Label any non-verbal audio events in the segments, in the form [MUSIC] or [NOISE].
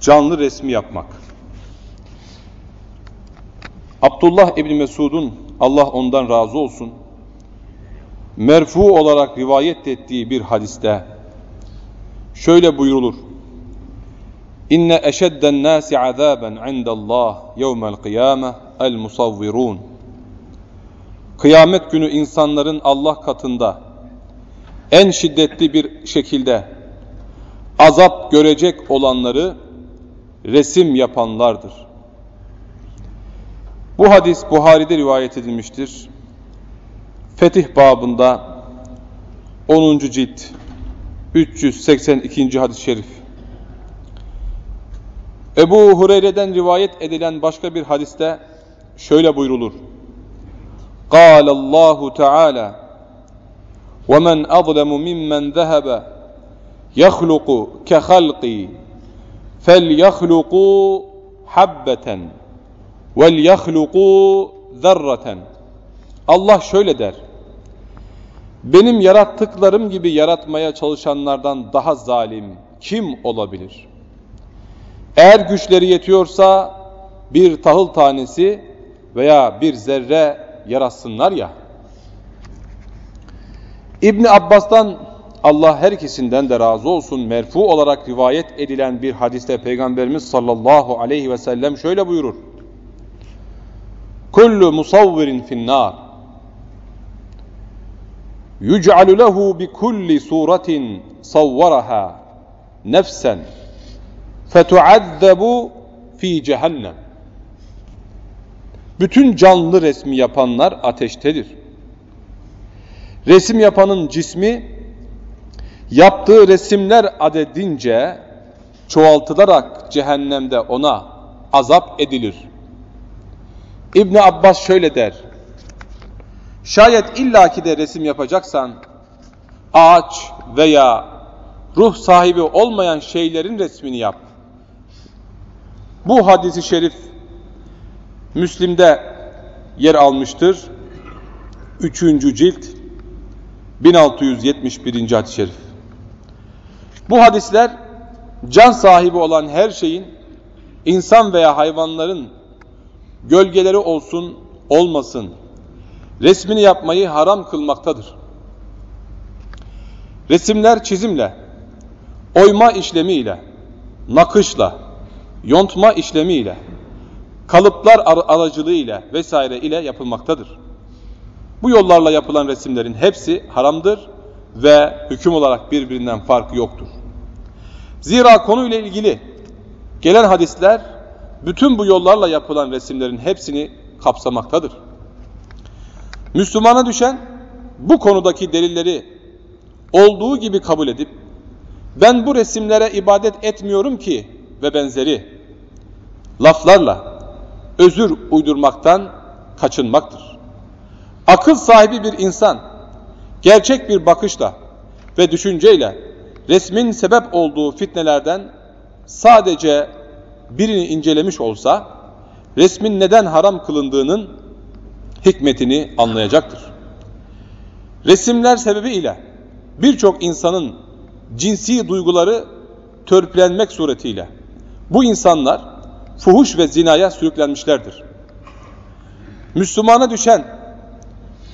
Canlı resmi yapmak. Abdullah İbni Mesud'un Allah ondan razı olsun merfu olarak rivayet ettiği bir hadiste şöyle buyurulur. İnne eşedden nasi azaben indallah yevmel kıyame el musavvirun. Kıyamet günü insanların Allah katında en şiddetli bir şekilde azap görecek olanları resim yapanlardır. Bu hadis Buhari'de rivayet edilmiştir. Fetih babında 10. cilt 382. hadis-i şerif. Ebu Hureyre'den rivayet edilen başka bir hadiste şöyle buyrulur. قال الله تعالى ومن أظلم ممن ذهب يخلق كخلقي فليخلقوا حبة وَلْيَخْلُقُوا ذَرَّةً Allah şöyle der. Benim yarattıklarım gibi yaratmaya çalışanlardan daha zalim kim olabilir? Eğer güçleri yetiyorsa bir tahıl tanesi veya bir zerre yaratsınlar ya. İbni Abbas'tan Allah her ikisinden de razı olsun merfu olarak rivayet edilen bir hadiste Peygamberimiz sallallahu aleyhi ve sellem şöyle buyurur. Kullu musavvirin finnar yuc'alu lehu bi kulli suratin savvaraha nefsen fetuazzabu fi cehennem. Bütün canlı resmi yapanlar ateştedir. Resim yapanın cismi yaptığı resimler adedince çoğaltılarak cehennemde ona azap edilir. İbn Abbas şöyle der. Şayet illaki de resim yapacaksan ağaç veya ruh sahibi olmayan şeylerin resmini yap. Bu hadisi şerif Müslim'de yer almıştır. Üçüncü cilt 1671. hadis-i şerif. Bu hadisler can sahibi olan her şeyin insan veya hayvanların gölgeleri olsun olmasın resmini yapmayı haram kılmaktadır. Resimler çizimle, oyma işlemiyle, nakışla, yontma işlemiyle, kalıplar aracılığıyla vesaire ile yapılmaktadır. Bu yollarla yapılan resimlerin hepsi haramdır ve hüküm olarak birbirinden farkı yoktur. Zira konuyla ilgili gelen hadisler bütün bu yollarla yapılan resimlerin hepsini kapsamaktadır. Müslümana düşen bu konudaki delilleri olduğu gibi kabul edip ben bu resimlere ibadet etmiyorum ki ve benzeri laflarla özür uydurmaktan kaçınmaktır. Akıl sahibi bir insan gerçek bir bakışla ve düşünceyle resmin sebep olduğu fitnelerden sadece birini incelemiş olsa resmin neden haram kılındığının hikmetini anlayacaktır. Resimler sebebiyle birçok insanın cinsi duyguları törpülenmek suretiyle bu insanlar fuhuş ve zinaya sürüklenmişlerdir. Müslümana düşen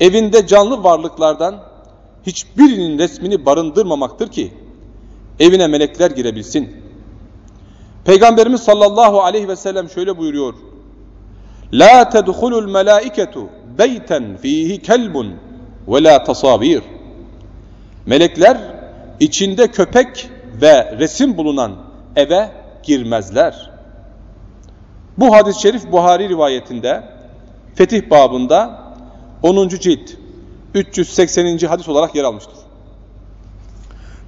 evinde canlı varlıklardan hiçbirinin resmini barındırmamaktır ki evine melekler girebilsin. Peygamberimiz sallallahu aleyhi ve sellem şöyle buyuruyor. La tedhulul melaiketu beyten fihi kelbun ve la tasavir. Melekler içinde köpek ve resim bulunan eve girmezler. Bu hadis-i şerif Buhari rivayetinde Fetih babında 10. cilt 380. hadis olarak yer almıştır.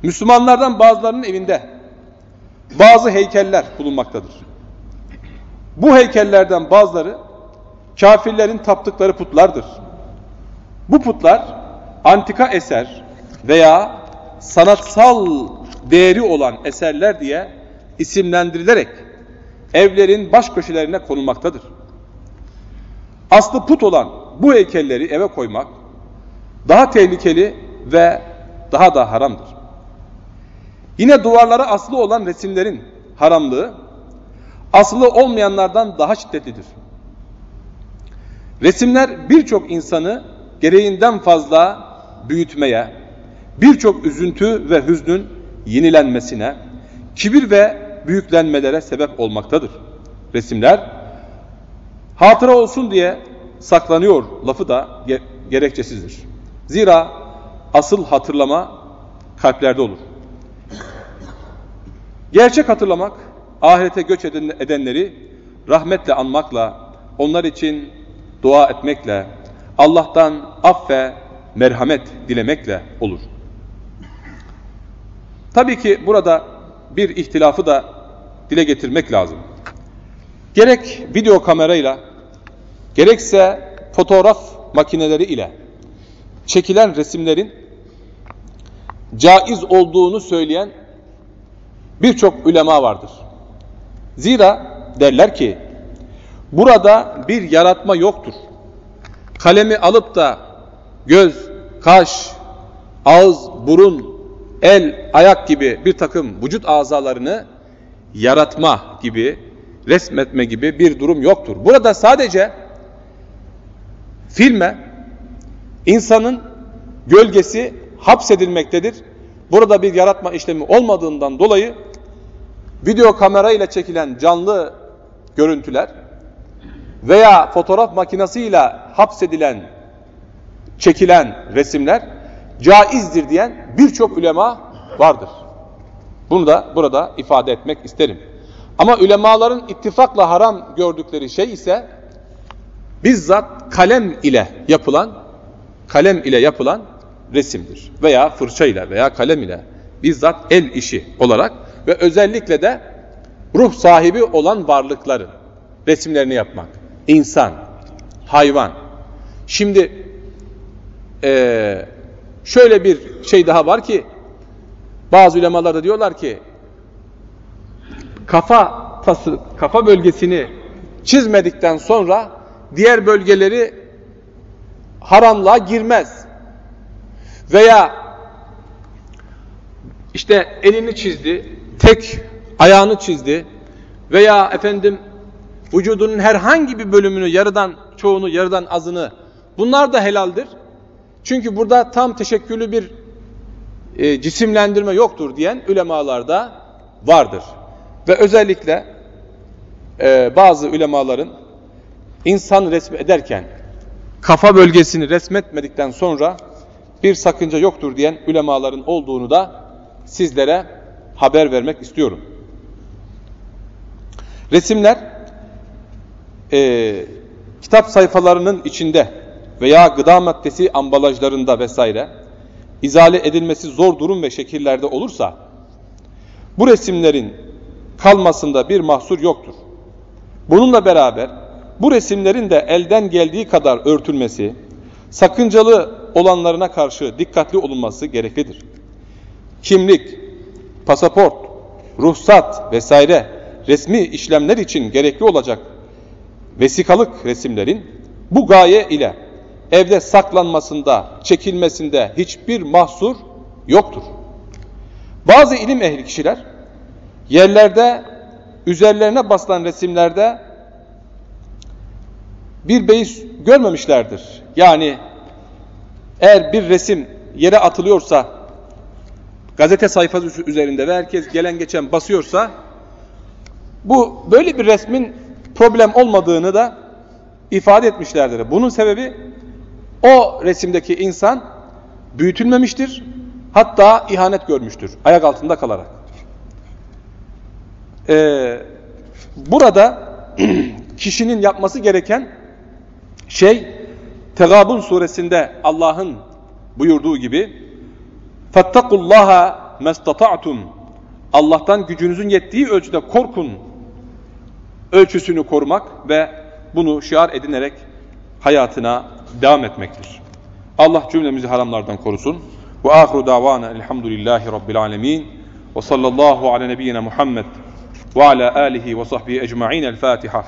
Müslümanlardan bazılarının evinde bazı heykeller bulunmaktadır. Bu heykellerden bazıları kafirlerin taptıkları putlardır. Bu putlar antika eser veya sanatsal değeri olan eserler diye isimlendirilerek evlerin baş köşelerine konulmaktadır. Aslı put olan bu heykelleri eve koymak daha tehlikeli ve daha da haramdır. Yine duvarlara aslı olan resimlerin haramlığı aslı olmayanlardan daha şiddetlidir. Resimler birçok insanı gereğinden fazla büyütmeye, birçok üzüntü ve hüznün yenilenmesine, kibir ve büyüklenmelere sebep olmaktadır. Resimler hatıra olsun diye saklanıyor lafı da gerekçesizdir. Zira asıl hatırlama kalplerde olur. Gerçek hatırlamak, ahirete göç edenleri rahmetle anmakla, onlar için dua etmekle, Allah'tan aff ve merhamet dilemekle olur. Tabii ki burada bir ihtilafı da dile getirmek lazım. Gerek video kamerayla, gerekse fotoğraf makineleri ile çekilen resimlerin caiz olduğunu söyleyen birçok ulema vardır. Zira derler ki burada bir yaratma yoktur. Kalemi alıp da göz, kaş, ağız, burun, el, ayak gibi bir takım vücut azalarını yaratma gibi, resmetme gibi bir durum yoktur. Burada sadece filme insanın gölgesi hapsedilmektedir. Burada bir yaratma işlemi olmadığından dolayı video kamera ile çekilen canlı görüntüler veya fotoğraf makinesiyle hapsedilen, çekilen resimler caizdir diyen birçok ulema vardır. Bunu da burada ifade etmek isterim. Ama ulemaların ittifakla haram gördükleri şey ise bizzat kalem ile yapılan kalem ile yapılan resimdir. Veya fırça ile veya kalem ile bizzat el işi olarak ve özellikle de ruh sahibi olan varlıkların resimlerini yapmak. İnsan, hayvan. Şimdi ee, şöyle bir şey daha var ki bazı ulemalar da diyorlar ki kafa tası, kafa bölgesini çizmedikten sonra diğer bölgeleri haramlığa girmez. Veya işte elini çizdi, tek ayağını çizdi veya efendim vücudunun herhangi bir bölümünü yarıdan çoğunu yarıdan azını bunlar da helaldir. Çünkü burada tam teşekküllü bir e, cisimlendirme yoktur diyen ulemalar da vardır. Ve özellikle e, bazı ulemaların insan resmi ederken kafa bölgesini resmetmedikten sonra bir sakınca yoktur diyen ulemaların olduğunu da sizlere haber vermek istiyorum. Resimler e, kitap sayfalarının içinde veya gıda maddesi ambalajlarında vesaire izale edilmesi zor durum ve şekillerde olursa bu resimlerin kalmasında bir mahsur yoktur. Bununla beraber bu resimlerin de elden geldiği kadar örtülmesi, sakıncalı olanlarına karşı dikkatli olunması gereklidir. Kimlik, pasaport, ruhsat vesaire resmi işlemler için gerekli olacak vesikalık resimlerin bu gaye ile evde saklanmasında, çekilmesinde hiçbir mahsur yoktur. Bazı ilim ehli kişiler yerlerde üzerlerine basılan resimlerde bir beis görmemişlerdir. Yani eğer bir resim yere atılıyorsa gazete sayfası üzerinde ve herkes gelen geçen basıyorsa bu böyle bir resmin problem olmadığını da ifade etmişlerdir. Bunun sebebi o resimdeki insan büyütülmemiştir. Hatta ihanet görmüştür. Ayak altında kalarak. Ee, burada [CLEARS THROAT] kişinin yapması gereken şey Tegabun suresinde Allah'ın buyurduğu gibi Fettakullaha mestata'tum Allah'tan gücünüzün yettiği ölçüde korkun ölçüsünü korumak ve bunu şiar edinerek hayatına devam etmektir. Allah cümlemizi haramlardan korusun. Ve ahiru davana elhamdülillahi rabbil alemin. Ve sallallahu ala nebiyyina Muhammed ve ala alihi ve sahbihi ecma'in. El Fatiha.